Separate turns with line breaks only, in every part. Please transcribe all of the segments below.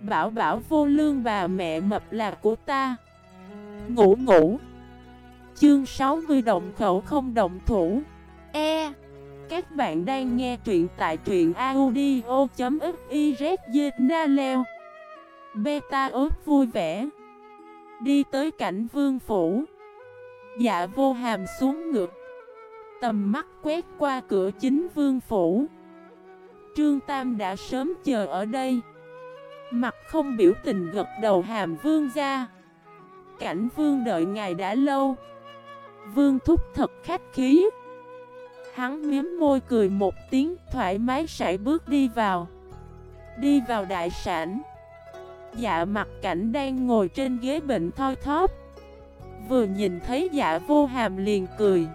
Bảo bảo vô lương bà mẹ mập là của ta. Ngủ ngủ. Chương 60 động khẩu không động thủ. E. Các bạn đang nghe truyện tại truyện audio.xyz leo. Beta ớt vui vẻ. Đi tới cảnh vương phủ. Dạ vô hàm xuống ngược Tầm mắt quét qua cửa chính vương phủ. Trương Tam đã sớm chờ ở đây. Mặt không biểu tình gật đầu hàm vương ra Cảnh vương đợi ngài đã lâu. Vương thúc thật khách khí. Hắn miếm môi cười một tiếng, thoải mái sải bước đi vào. Đi vào đại sản Dạ mặt cảnh đang ngồi trên ghế bệnh thoi thóp. Vừa nhìn thấy dạ vô hàm liền cười.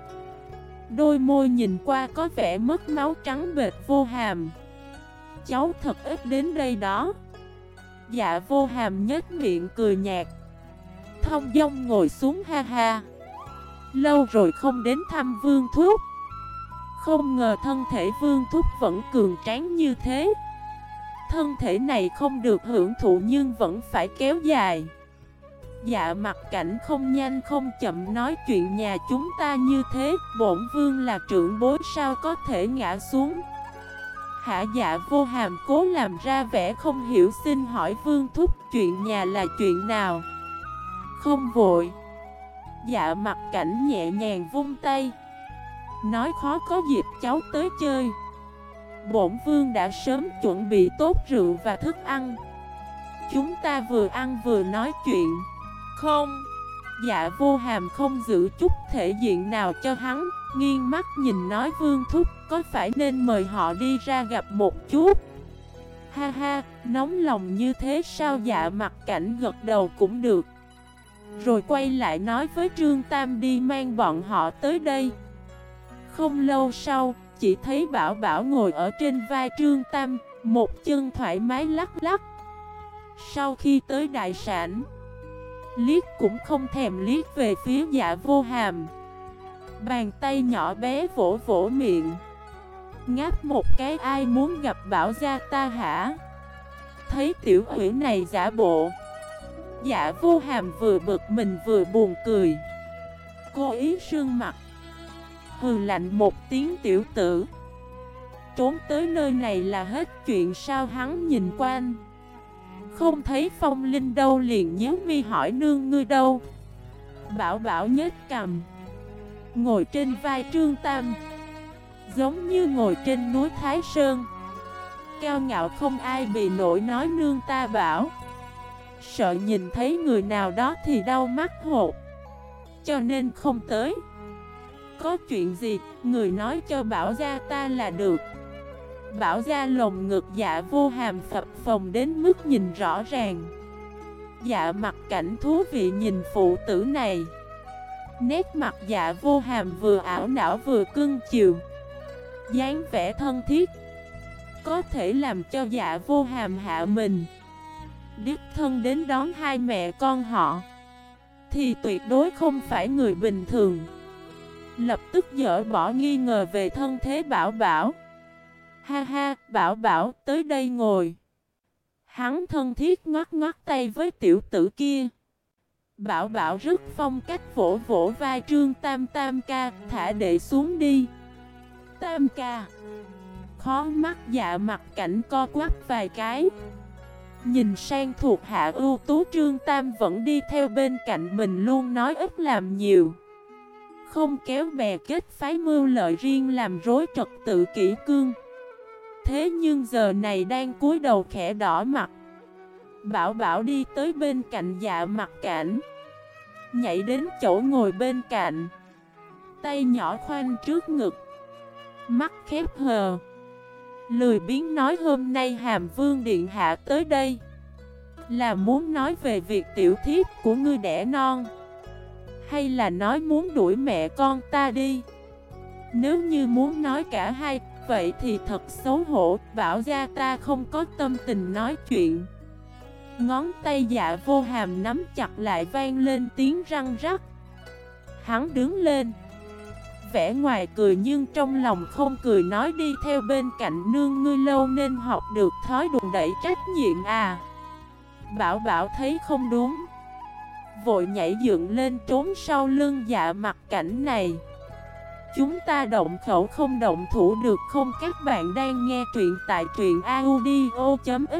Đôi môi nhìn qua có vẻ mất máu trắng bệt vô hàm. Cháu thật ít đến đây đó. Dạ vô hàm nhếch miệng cười nhạt. Thông dông ngồi xuống ha ha. Lâu rồi không đến thăm vương thuốc Không ngờ thân thể vương thuốc vẫn cường tráng như thế. Thân thể này không được hưởng thụ nhưng vẫn phải kéo dài. Dạ mặt cảnh không nhanh không chậm nói chuyện nhà chúng ta như thế, Bổn vương là trưởng bối sao có thể ngã xuống? Hạ dạ vô hàm. Cố làm ra vẻ không hiểu. Xin hỏi vương thúc, chuyện nhà là chuyện nào? Không vội. Dạ mặt cảnh nhẹ nhàng vung tay. Nói khó có dịp cháu tới chơi. Bổn vương đã sớm chuẩn bị tốt rượu và thức ăn. Chúng ta vừa ăn vừa nói chuyện. Không. Dạ vô hàm không giữ chút thể diện nào cho hắn. Nghiêng mắt nhìn nói vương thúc Có phải nên mời họ đi ra gặp một chút? Ha ha, nóng lòng như thế sao? Dạ mặt cảnh gật đầu cũng được. Rồi quay lại nói với Trương Tam đi mang bọn họ tới đây. Không lâu sau, chỉ thấy Bảo Bảo ngồi ở trên vai Trương Tam Một chân thoải mái lắc lắc. Sau khi tới đại sản Liếc cũng không thèm liếc về phía dạ vô hàm. Bàn tay nhỏ bé vỗ vỗ miệng. Ngáp một cái, ai muốn gặp bảo gia ta hả? Thấy tiểu quỷ này giả bộ Dạ vô hàm vừa bực mình vừa buồn cười. Cô ý sương mặt, Hừ lạnh một tiếng tiểu tử. Trốn tới nơi này là hết chuyện sao hắn nhìn quanh? Không thấy phong linh đâu liền nhớ mi hỏi nương ngươi đâu. Bảo bảo nhếch cầm Ngồi trên vai Trương Tam Giống như ngồi trên núi Thái Sơn. Cao ngạo không ai bị nổi nói nương ta bảo Sợ nhìn thấy người nào đó thì đau mắt hột Cho nên không tới. Có chuyện gì, người nói cho bảo ra ta là được. Bảo gia lồng ngực dạ vô hàm phập phồng đến mức nhìn rõ ràng. Dạ mặt cảnh thú vị nhìn phụ tử này. Nét mặt dạ vô hàm vừa ảo não vừa cưng chiều. Dáng vẻ thân thiết. Có thể làm cho dạ vô hàm hạ mình. Đức thân đến đón hai mẹ con họ. Thì tuyệt đối không phải người bình thường. Lập tức dỡ bỏ nghi ngờ về thân thế bảo bảo. Ha ha, bảo bảo, tới đây ngồi. Hắn thân thiết ngoắt ngoắt tay với tiểu tử kia. Bảo bảo rất phong cách vỗ vỗ vai trương tam tam ca Thả đệ xuống đi. Tam ca. Khó mắt dạ mặt cảnh co quắp vài cái. Nhìn sang thuộc hạ ưu tú trương tam vẫn đi theo bên cạnh mình luôn nói ít làm nhiều. Không kéo bè kết phái mưu lợi riêng làm rối trật tự kỹ cương. Thế nhưng giờ này đang cúi đầu khẽ đỏ mặt. Bảo bảo đi tới bên cạnh dạ mặt cảnh. Nhảy đến chỗ ngồi bên cạnh. Tay nhỏ khoanh trước ngực. Mắt khép hờ. Lười biến nói hôm nay Hàm Vương Điện Hạ tới đây. Là muốn nói về việc tiểu thiếp của ngươi đẻ non. Hay là nói muốn đuổi mẹ con ta đi. Nếu như muốn nói cả hai Vậy thì thật xấu hổ, Bảo ra ta không có tâm tình nói chuyện. Ngón tay dạ vô hàm nắm chặt lại vang lên tiếng răng rắc. Hắn đứng lên. Vẻ ngoài cười nhưng trong lòng không cười nói đi theo bên cạnh nương ngươi lâu nên học được thói đùn đẩy trách nhiệm à. Bảo bảo thấy không đúng. Vội nhảy dựng lên trốn sau lưng dạ mặt cảnh này. Chúng ta động khẩu không động thủ được không? Các bạn đang nghe truyện tại truyện audio.fif